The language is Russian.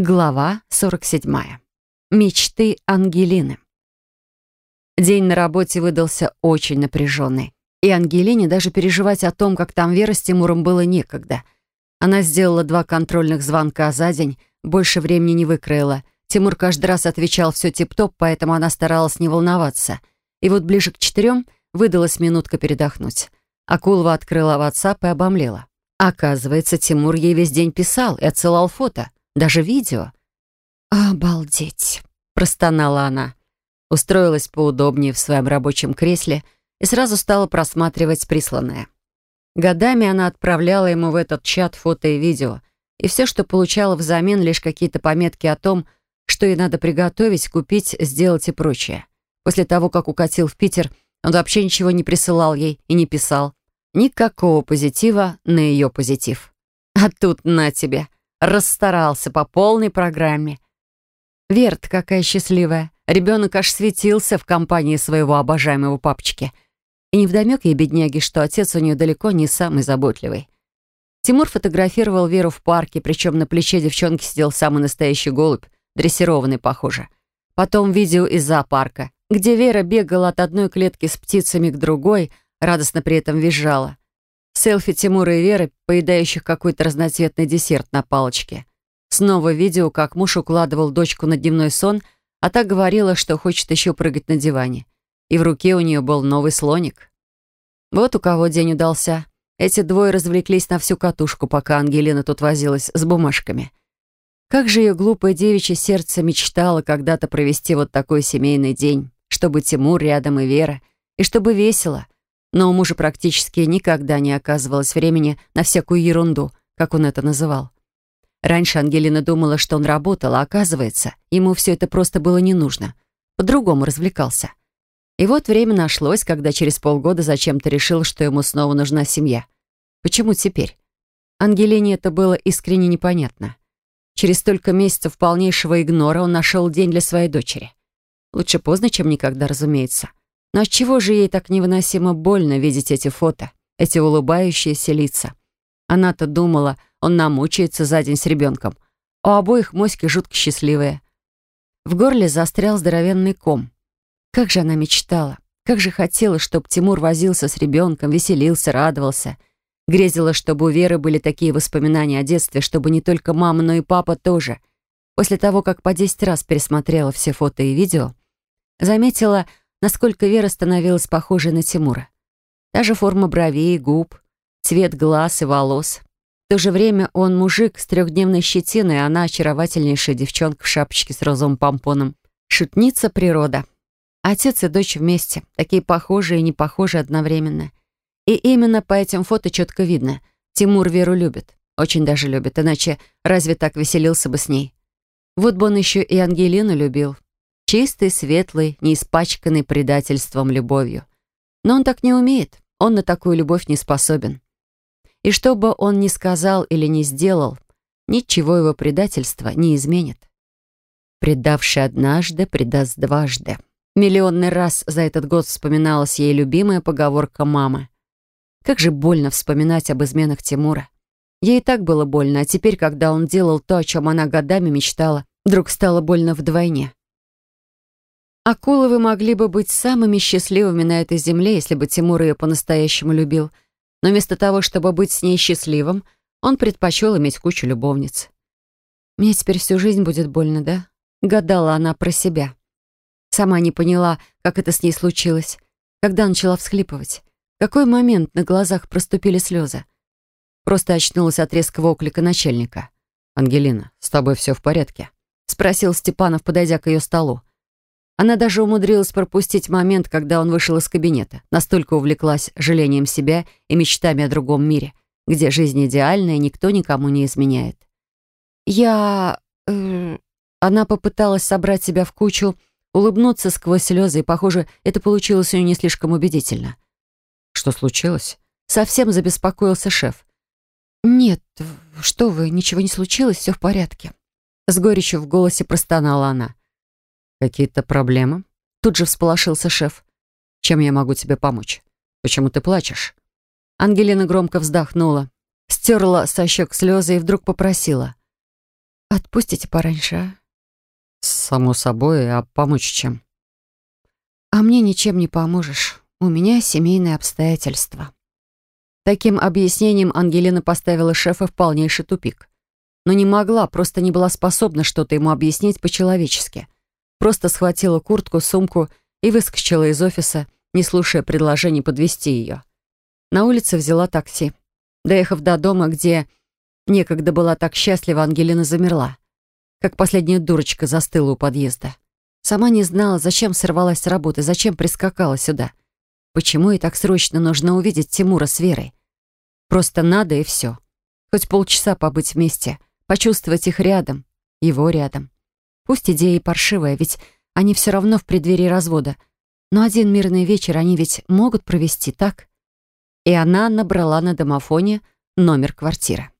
Глава 47. Мечты Ангелины. День на работе выдался очень напряженный. И Ангелине даже переживать о том, как там Вера с Тимуром было некогда. Она сделала два контрольных звонка за день, больше времени не выкроила. Тимур каждый раз отвечал все тип-топ, поэтому она старалась не волноваться. И вот ближе к четырем выдалась минутка передохнуть. Акулова открыла WhatsApp и обомлела. Оказывается, Тимур ей весь день писал и отсылал фото. Даже видео. «Обалдеть!» — простонала она. Устроилась поудобнее в своем рабочем кресле и сразу стала просматривать присланное. Годами она отправляла ему в этот чат фото и видео, и все, что получала взамен, лишь какие-то пометки о том, что ей надо приготовить, купить, сделать и прочее. После того, как укатил в Питер, он вообще ничего не присылал ей и не писал. Никакого позитива на ее позитив. А тут на тебе. Расстарался по полной программе. Верт какая счастливая. Ребенок аж светился в компании своего обожаемого папочки. И невдомек ей, бедняги, что отец у нее далеко не самый заботливый. Тимур фотографировал Веру в парке, причем на плече девчонки сидел самый настоящий голубь, дрессированный, похоже. Потом видео из зоопарка, где Вера бегала от одной клетки с птицами к другой, радостно при этом визжала. Селфи Тимура и Веры, поедающих какой-то разноцветный десерт на палочке. Снова видео, как муж укладывал дочку на дневной сон, а та говорила, что хочет еще прыгать на диване. И в руке у нее был новый слоник. Вот у кого день удался. Эти двое развлеклись на всю катушку, пока Ангелина тут возилась с бумажками. Как же ее глупое девичье сердце мечтало когда-то провести вот такой семейный день, чтобы Тимур рядом и Вера, и чтобы весело — но у мужа практически никогда не оказывалось времени на всякую ерунду, как он это называл. Раньше Ангелина думала, что он работал, а оказывается, ему все это просто было не нужно. По-другому развлекался. И вот время нашлось, когда через полгода зачем-то решил, что ему снова нужна семья. Почему теперь? Ангелине это было искренне непонятно. Через столько месяцев полнейшего игнора он нашел день для своей дочери. Лучше поздно, чем никогда, разумеется. Но отчего же ей так невыносимо больно видеть эти фото, эти улыбающиеся лица? Она-то думала, он намучается за день с ребенком. У обоих моськи жутко счастливые. В горле застрял здоровенный ком. Как же она мечтала, как же хотела, чтобы Тимур возился с ребенком, веселился, радовался. Грезила, чтобы у Веры были такие воспоминания о детстве, чтобы не только мама, но и папа тоже. После того, как по десять раз пересмотрела все фото и видео, заметила, насколько Вера становилась похожей на Тимура. Та же форма бровей, губ, цвет глаз и волос. В то же время он мужик с трехдневной щетиной, а она очаровательнейшая девчонка в шапочке с розовым помпоном. Шутница природа. Отец и дочь вместе, такие похожие и не похожие одновременно. И именно по этим фото четко видно. Тимур Веру любит. Очень даже любит, иначе разве так веселился бы с ней? Вот бы он еще и Ангелину любил. Чистый, светлый, не испачканный предательством любовью. Но он так не умеет, он на такую любовь не способен. И что бы он ни сказал или не сделал, ничего его предательства не изменит. Предавший однажды, предаст дважды. Миллионный раз за этот год вспоминалась ей любимая поговорка мамы. Как же больно вспоминать об изменах Тимура. Ей так было больно, а теперь, когда он делал то, о чем она годами мечтала, вдруг стало больно вдвойне. Акуловы могли бы быть самыми счастливыми на этой земле, если бы Тимур ее по-настоящему любил. Но вместо того, чтобы быть с ней счастливым, он предпочел иметь кучу любовниц. «Мне теперь всю жизнь будет больно, да?» Гадала она про себя. Сама не поняла, как это с ней случилось. Когда начала всхлипывать. В какой момент на глазах проступили слезы. Просто очнулась от резкого оклика начальника. «Ангелина, с тобой все в порядке?» Спросил Степанов, подойдя к ее столу. Она даже умудрилась пропустить момент, когда он вышел из кабинета. Настолько увлеклась жалением себя и мечтами о другом мире, где жизнь идеальна и никто никому не изменяет. «Я...» э, Она попыталась собрать себя в кучу, улыбнуться сквозь слезы, и, похоже, это получилось у нее не слишком убедительно. «Что случилось?» Совсем забеспокоился шеф. «Нет, что вы, ничего не случилось, все в порядке». С горечью в голосе простонала она. «Какие-то проблемы?» Тут же всполошился шеф. «Чем я могу тебе помочь? Почему ты плачешь?» Ангелина громко вздохнула, стерла со щек слезы и вдруг попросила. Отпустите пораньше, а? Само собой, а помочь чем? А мне ничем не поможешь. У меня семейные обстоятельства. Таким объяснением Ангелина поставила шефа в полнейший тупик. Но не могла, просто не была способна что-то ему объяснить по-человечески. Просто схватила куртку, сумку и выскочила из офиса, не слушая предложений подвести ее. На улице взяла такси. Доехав до дома, где некогда была так счастлива, Ангелина замерла. Как последняя дурочка застыла у подъезда. Сама не знала, зачем сорвалась с работы, зачем прискакала сюда. Почему ей так срочно нужно увидеть Тимура с Верой? Просто надо и все. Хоть полчаса побыть вместе, почувствовать их рядом, его рядом. Пусть идея и паршивая, ведь они все равно в преддверии развода. Но один мирный вечер они ведь могут провести, так? И она набрала на домофоне номер квартиры.